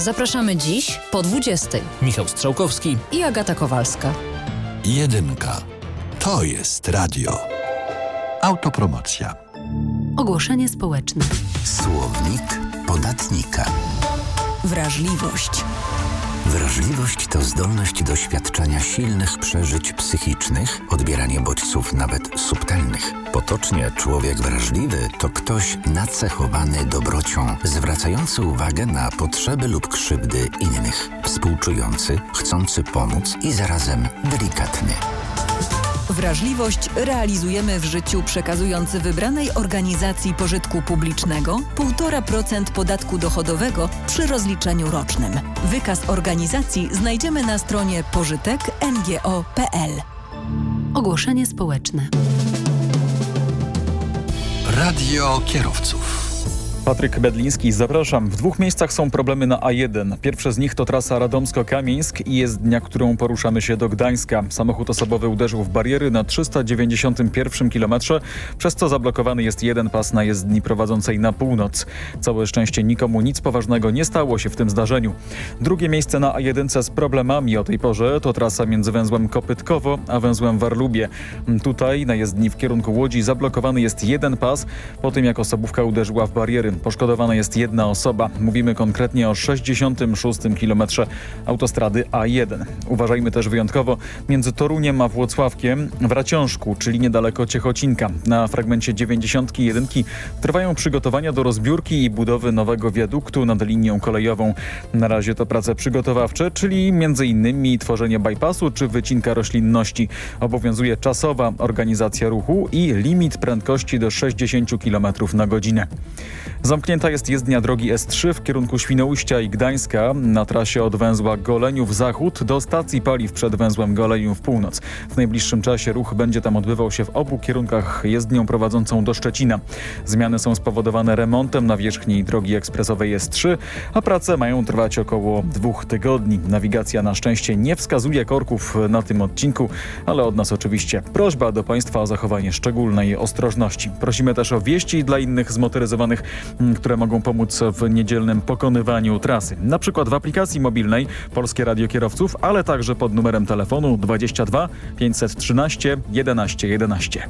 Zapraszamy dziś po 20. Michał Strzałkowski i Agata Kowalska. Jedynka. To jest radio. Autopromocja. Ogłoszenie społeczne. Słownik podatnika. Wrażliwość. Wrażliwość to zdolność doświadczania silnych przeżyć psychicznych, odbieranie bodźców nawet subtelnych. Potocznie człowiek wrażliwy to ktoś nacechowany dobrocią, zwracający uwagę na potrzeby lub krzywdy innych, współczujący, chcący pomóc i zarazem delikatny. Wrażliwość realizujemy w życiu przekazując wybranej organizacji pożytku publicznego 1,5% podatku dochodowego przy rozliczeniu rocznym. Wykaz organizacji znajdziemy na stronie pożytek.ngo.pl. Ogłoszenie społeczne. Radio kierowców. Patryk Bedliński, zapraszam. W dwóch miejscach są problemy na A1. Pierwsze z nich to trasa Radomsko-Kamieńsk i jest dnia, którą poruszamy się do Gdańska. Samochód osobowy uderzył w bariery na 391 km, przez co zablokowany jest jeden pas na jezdni prowadzącej na północ. Całe szczęście nikomu nic poważnego nie stało się w tym zdarzeniu. Drugie miejsce na A1 z problemami o tej porze to trasa między węzłem Kopytkowo a węzłem Warlubie. Tutaj na jezdni w kierunku Łodzi zablokowany jest jeden pas po tym jak osobówka uderzyła w bariery. Poszkodowana jest jedna osoba. Mówimy konkretnie o 66 km autostrady A1. Uważajmy też wyjątkowo między Toruniem a Włocławkiem w Raciążku, czyli niedaleko Ciechocinka. Na fragmencie 91 trwają przygotowania do rozbiórki i budowy nowego wiaduktu nad linią kolejową. Na razie to prace przygotowawcze, czyli m.in. tworzenie bypassu czy wycinka roślinności. Obowiązuje czasowa organizacja ruchu i limit prędkości do 60 km na godzinę. Zamknięta jest jezdnia drogi S3 w kierunku Świnoujścia i Gdańska na trasie od węzła Goleniów Zachód do stacji paliw przed węzłem Goleniów Północ. W najbliższym czasie ruch będzie tam odbywał się w obu kierunkach jezdnią prowadzącą do Szczecina. Zmiany są spowodowane remontem na wierzchniej drogi ekspresowej S3, a prace mają trwać około dwóch tygodni. Nawigacja na szczęście nie wskazuje korków na tym odcinku, ale od nas oczywiście prośba do Państwa o zachowanie szczególnej ostrożności. Prosimy też o wieści dla innych zmotoryzowanych które mogą pomóc w niedzielnym pokonywaniu trasy. Na przykład w aplikacji mobilnej Polskie Radio Kierowców, ale także pod numerem telefonu 22 513 11 11.